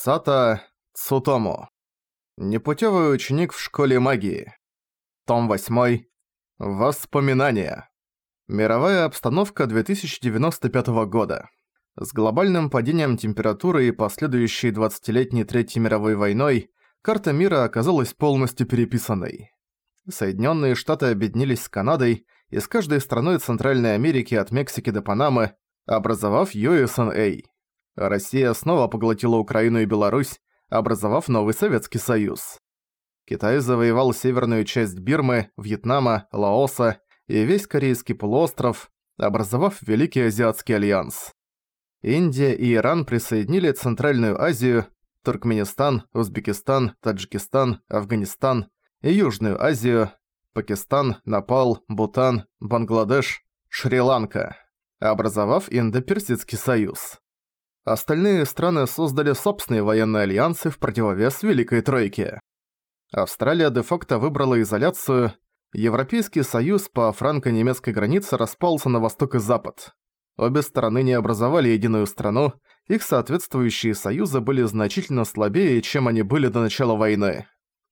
Сата Цутому. Непутевый ученик в школе магии. Том 8. Воспоминания. Мировая обстановка 2095 года. С глобальным падением температуры и последующей 20-летней Третьей мировой войной карта мира оказалась полностью переписанной. Соединенные Штаты объединились с Канадой и с каждой страной Центральной Америки от Мексики до Панамы, образовав USNA. Россия снова поглотила Украину и Беларусь, образовав новый Советский Союз. Китай завоевал северную часть Бирмы, Вьетнама, Лаоса и весь Корейский полуостров, образовав Великий Азиатский альянс. Индия и Иран присоединили Центральную Азию, Туркменистан, Узбекистан, Таджикистан, Афганистан и Южную Азию, Пакистан, Непал, Бутан, Бангладеш, Шри-Ланка, образовав Индо-Персидский союз. Остальные страны создали собственные военные альянсы в противовес Великой Тройке. Австралия де-факто выбрала изоляцию, Европейский союз по франко-немецкой границе распался на восток и запад. Обе стороны не образовали единую страну, их соответствующие союзы были значительно слабее, чем они были до начала войны.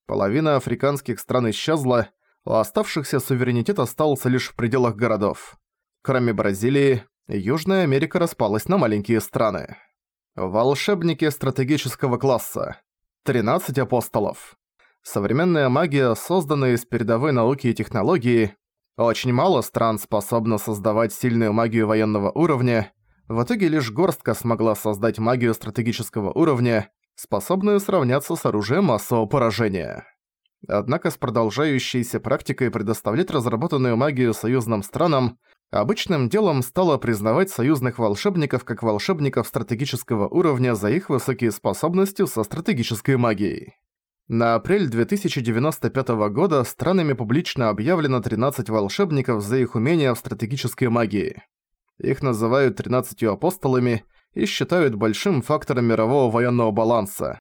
Половина африканских стран исчезла, у оставшихся суверенитет остался лишь в пределах городов. Кроме Бразилии, Южная Америка распалась на маленькие страны. Волшебники стратегического класса. 13 апостолов. Современная магия, созданная из передовой науки и технологии. Очень мало стран способно создавать сильную магию военного уровня. В итоге лишь горстка смогла создать магию стратегического уровня, способную сравняться с оружием массового поражения. Однако с продолжающейся практикой предоставлять разработанную магию союзным странам Обычным делом стало признавать союзных волшебников как волшебников стратегического уровня за их высокие способности со стратегической магией. На апрель 2095 года странами публично объявлено 13 волшебников за их умения в стратегической магии. Их называют 13 апостолами и считают большим фактором мирового военного баланса.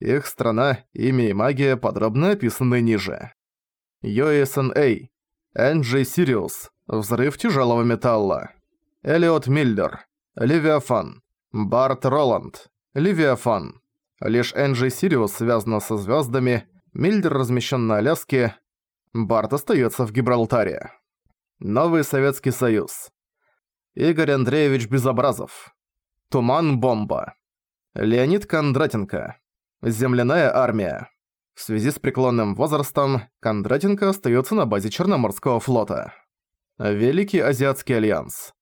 Их страна, имя и магия подробно описаны ниже. USNA, NG Sirius, Взрыв тяжелого металла. Элиот Миллер. Левиафан. Барт Роланд. Левиафан. Лишь Энджи Сириус связана со звездами. Миллер размещен на Аляске. Барт остается в Гибралтаре. Новый Советский Союз. Игорь Андреевич Безобразов. Туман-бомба. Леонид Кондратенко. Земляная армия. В связи с преклонным возрастом Кондратенко остается на базе Черноморского флота. Великий Азиатский Альянс.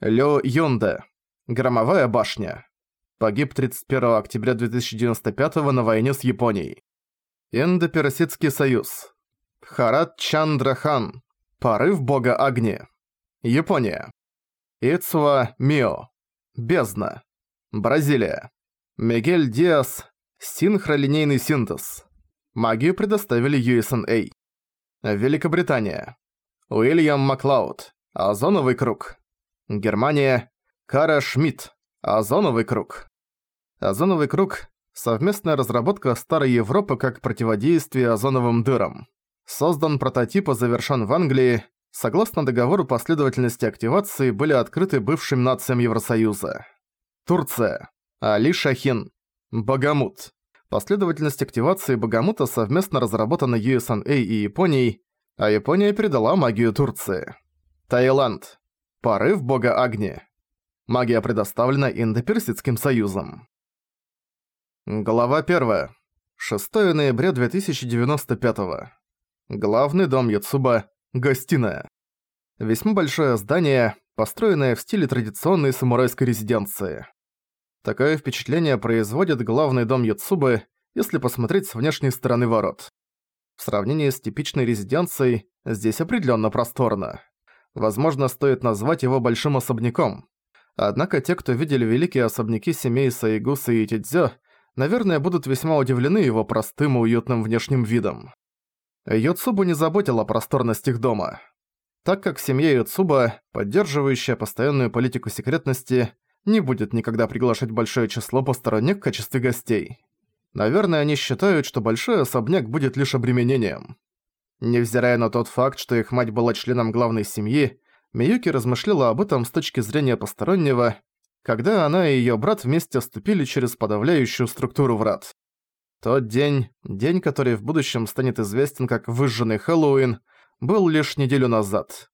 Лё Йонде. Громовая башня. Погиб 31 октября 2095 на войне с Японией. Индо-Персидский союз. Харат Чандрахан. Порыв бога Агни. Япония. Ицуа Мио. Бездна. Бразилия. Мигель Диас. Синхролинейный синтез. Магию предоставили USNA. Великобритания. Уильям Маклауд. Озоновый круг. Германия. Кара Шмидт. Озоновый круг. Озоновый круг – совместная разработка Старой Европы как противодействие озоновым дырам. Создан прототип и завершен в Англии. Согласно договору последовательности активации были открыты бывшим нациям Евросоюза. Турция. Али Шахин. Багамут. Последовательность активации Багамута совместно разработана USNA и Японией, а Япония передала магию Турции. Таиланд. Порыв бога Агни. Магия предоставлена Индо-Персидским союзом. Глава 1. 6 ноября 2095. Главный дом Яцуба. Гостиная. Весьма большое здание, построенное в стиле традиционной самурайской резиденции. Такое впечатление производит главный дом Яцубы, если посмотреть с внешней стороны ворот. В сравнении с типичной резиденцией, здесь определенно просторно. Возможно, стоит назвать его большим особняком. Однако те, кто видели великие особняки семей Саигуса и Тидзё, наверное, будут весьма удивлены его простым и уютным внешним видом. Йоцубу не заботила просторность их дома. Так как семья Йоцуба, поддерживающая постоянную политику секретности, не будет никогда приглашать большое число посторонних в качестве гостей. Наверное, они считают, что большой особняк будет лишь обременением. Невзирая на тот факт, что их мать была членом главной семьи, Миюки размышляла об этом с точки зрения постороннего, когда она и её брат вместе ступили через подавляющую структуру врат. Тот день, день, который в будущем станет известен как «Выжженный Хэллоуин», был лишь неделю назад.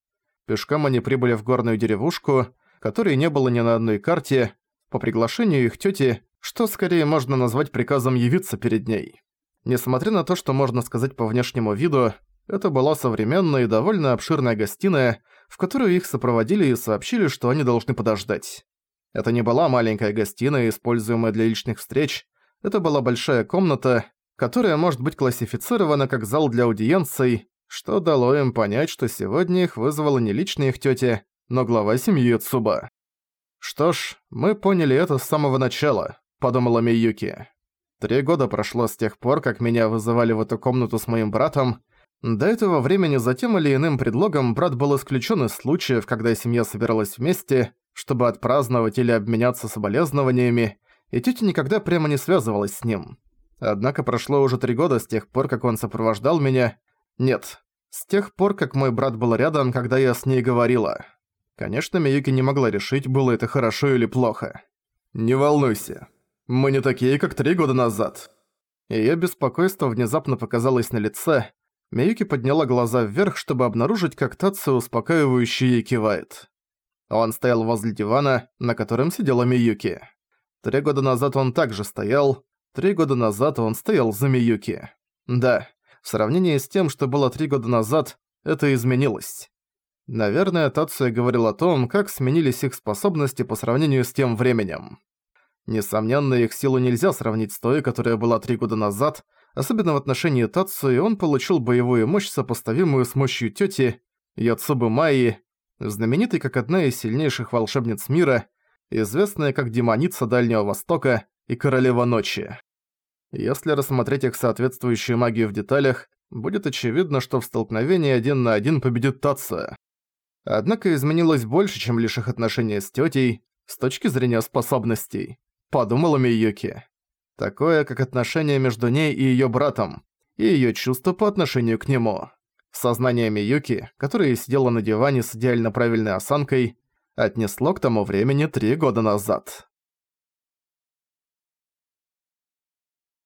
Пешком они прибыли в горную деревушку, которой не было ни на одной карте, по приглашению их тёти, что скорее можно назвать приказом явиться перед ней. Несмотря на то, что можно сказать по внешнему виду, это была современная и довольно обширная гостиная, в которую их сопроводили и сообщили, что они должны подождать. Это не была маленькая гостиная, используемая для личных встреч, это была большая комната, которая может быть классифицирована как зал для аудиенций, что дало им понять, что сегодня их вызвала не личная их тётя, но глава семьи Цуба. «Что ж, мы поняли это с самого начала», — подумала Миюки. «Три года прошло с тех пор, как меня вызывали в эту комнату с моим братом. До этого времени за тем или иным предлогом брат был исключен из случаев, когда семья собиралась вместе, чтобы отпраздновать или обменяться соболезнованиями, и тетя никогда прямо не связывалась с ним. Однако прошло уже три года с тех пор, как он сопровождал меня. Нет, с тех пор, как мой брат был рядом, когда я с ней говорила. Конечно, Миюки не могла решить, было это хорошо или плохо. «Не волнуйся. Мы не такие, как три года назад». Её беспокойство внезапно показалось на лице. Миюки подняла глаза вверх, чтобы обнаружить, как Татсу успокаивающе ей кивает. Он стоял возле дивана, на котором сидела Миюки. Три года назад он также стоял. Три года назад он стоял за Миюки. Да, в сравнении с тем, что было три года назад, это изменилось. Наверное, Тацуя говорил о том, как сменились их способности по сравнению с тем временем. Несомненно, их силу нельзя сравнить с той, которая была три года назад, особенно в отношении Тацуи он получил боевую мощь, сопоставимую с мощью тёти Яцубы Майи, знаменитой как одна из сильнейших волшебниц мира, известная как демоница Дальнего Востока и Королева Ночи. Если рассмотреть их соответствующую магию в деталях, будет очевидно, что в столкновении один на один победит Татсо. Однако изменилось больше, чем лишь их отношения с тетей, с точки зрения способностей, подумала Миюки. Такое, как отношение между ней и ее братом, и ее чувства по отношению к нему. Сознание Миюки, которая сидела на диване с идеально правильной осанкой, отнесло к тому времени три года назад.